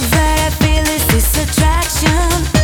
that I feel is this attraction.